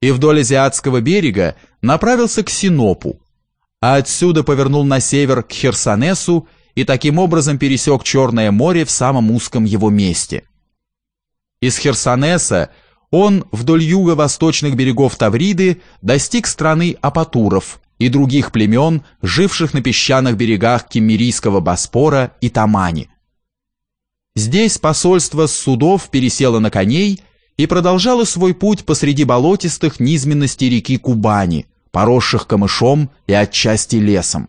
и вдоль азиатского берега направился к Синопу, а отсюда повернул на север к Херсонесу и таким образом пересек Черное море в самом узком его месте. Из Херсонеса он вдоль юго-восточных берегов Тавриды достиг страны Апатуров и других племен, живших на песчаных берегах Киммерийского Боспора и Тамани. Здесь посольство с судов пересело на коней и продолжало свой путь посреди болотистых низменностей реки Кубани, поросших камышом и отчасти лесом.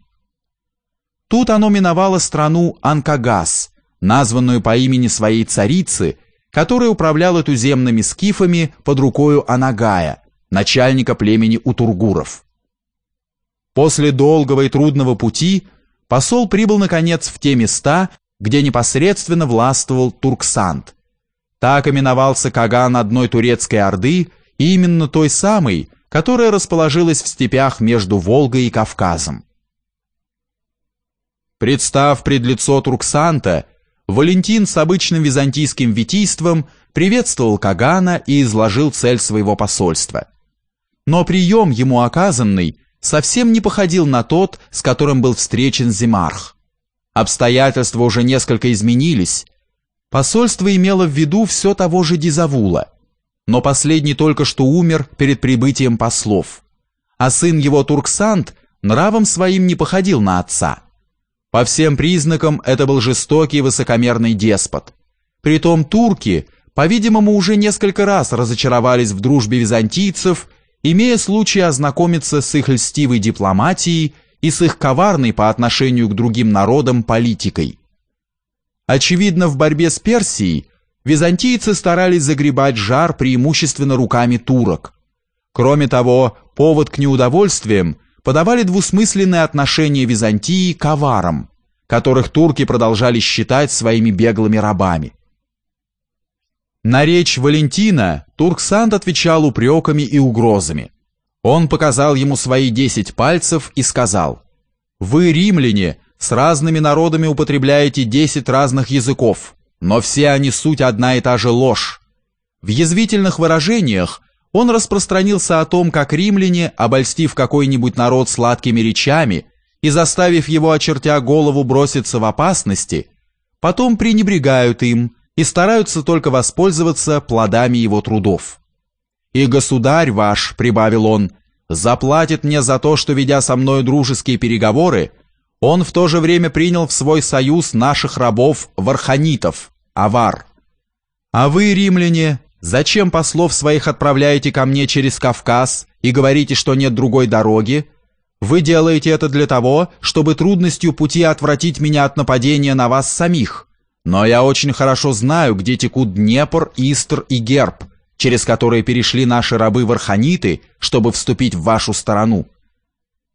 Тут оно миновало страну Анкагас, названную по имени своей царицы, которая управляла туземными скифами под рукою Анагая, начальника племени Утургуров. После долгого и трудного пути посол прибыл наконец в те места, где непосредственно властвовал Турксант. Так именовался Каган одной турецкой орды, именно той самой, которая расположилась в степях между Волгой и Кавказом. Представ пред лицо Турксанта, Валентин с обычным византийским витийством приветствовал Кагана и изложил цель своего посольства. Но прием ему оказанный совсем не походил на тот, с которым был встречен Зимарх. Обстоятельства уже несколько изменились. Посольство имело в виду все того же Дизавула, но последний только что умер перед прибытием послов, а сын его Турксант нравом своим не походил на отца. По всем признакам это был жестокий высокомерный деспот. Притом турки, по-видимому, уже несколько раз разочаровались в дружбе византийцев, имея случай ознакомиться с их льстивой дипломатией и с их коварной по отношению к другим народам политикой. Очевидно, в борьбе с Персией византийцы старались загребать жар преимущественно руками турок. Кроме того, повод к неудовольствиям подавали двусмысленное отношение Византии к аварам, которых турки продолжали считать своими беглыми рабами. На речь Валентина Турксант отвечал упреками и угрозами. Он показал ему свои десять пальцев и сказал, «Вы, римляне, с разными народами употребляете десять разных языков, но все они суть одна и та же ложь. В язвительных выражениях он распространился о том, как римляне, обольстив какой-нибудь народ сладкими речами и заставив его, очертя голову, броситься в опасности, потом пренебрегают им и стараются только воспользоваться плодами его трудов. «И государь ваш», — прибавил он, — «заплатит мне за то, что, ведя со мной дружеские переговоры, он в то же время принял в свой союз наших рабов варханитов, авар. А вы, римляне, зачем послов своих отправляете ко мне через Кавказ и говорите, что нет другой дороги? Вы делаете это для того, чтобы трудностью пути отвратить меня от нападения на вас самих. Но я очень хорошо знаю, где текут Днепр, Истр и Герб, через которые перешли наши рабы-варханиты, чтобы вступить в вашу сторону.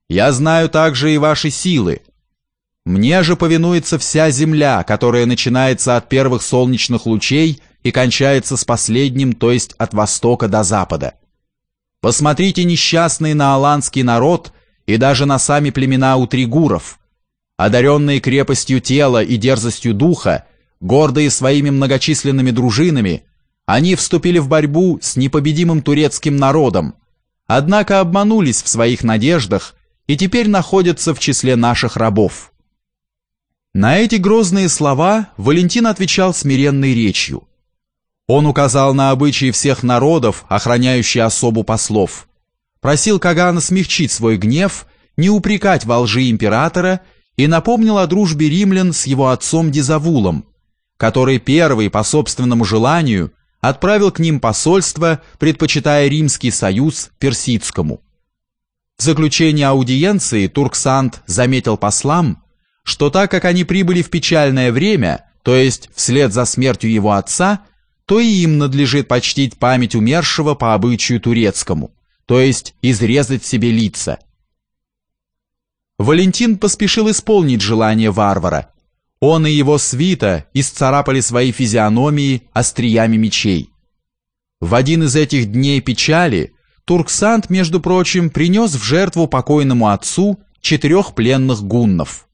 Я знаю также и ваши силы, мне же повинуется вся земля, которая начинается от первых солнечных лучей и кончается с последним, то есть от востока до запада. Посмотрите несчастный на аланский народ и даже на сами племена утригуров. Одаренные крепостью тела и дерзостью духа, гордые своими многочисленными дружинами, они вступили в борьбу с непобедимым турецким народом, однако обманулись в своих надеждах и теперь находятся в числе наших рабов. На эти грозные слова Валентин отвечал смиренной речью. Он указал на обычаи всех народов, охраняющие особу послов. Просил Кагана смягчить свой гнев, не упрекать во лжи императора и напомнил о дружбе римлян с его отцом Дизавулом, который первый по собственному желанию отправил к ним посольство, предпочитая Римский союз персидскому. В заключение аудиенции Турксант заметил послам, что так как они прибыли в печальное время, то есть вслед за смертью его отца, то и им надлежит почтить память умершего по обычаю турецкому, то есть изрезать себе лица. Валентин поспешил исполнить желание варвара. Он и его свита исцарапали свои физиономии остриями мечей. В один из этих дней печали Турксант, между прочим, принес в жертву покойному отцу четырех пленных гуннов.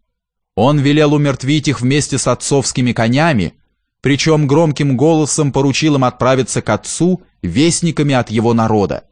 Он велел умертвить их вместе с отцовскими конями, причем громким голосом поручил им отправиться к отцу вестниками от его народа.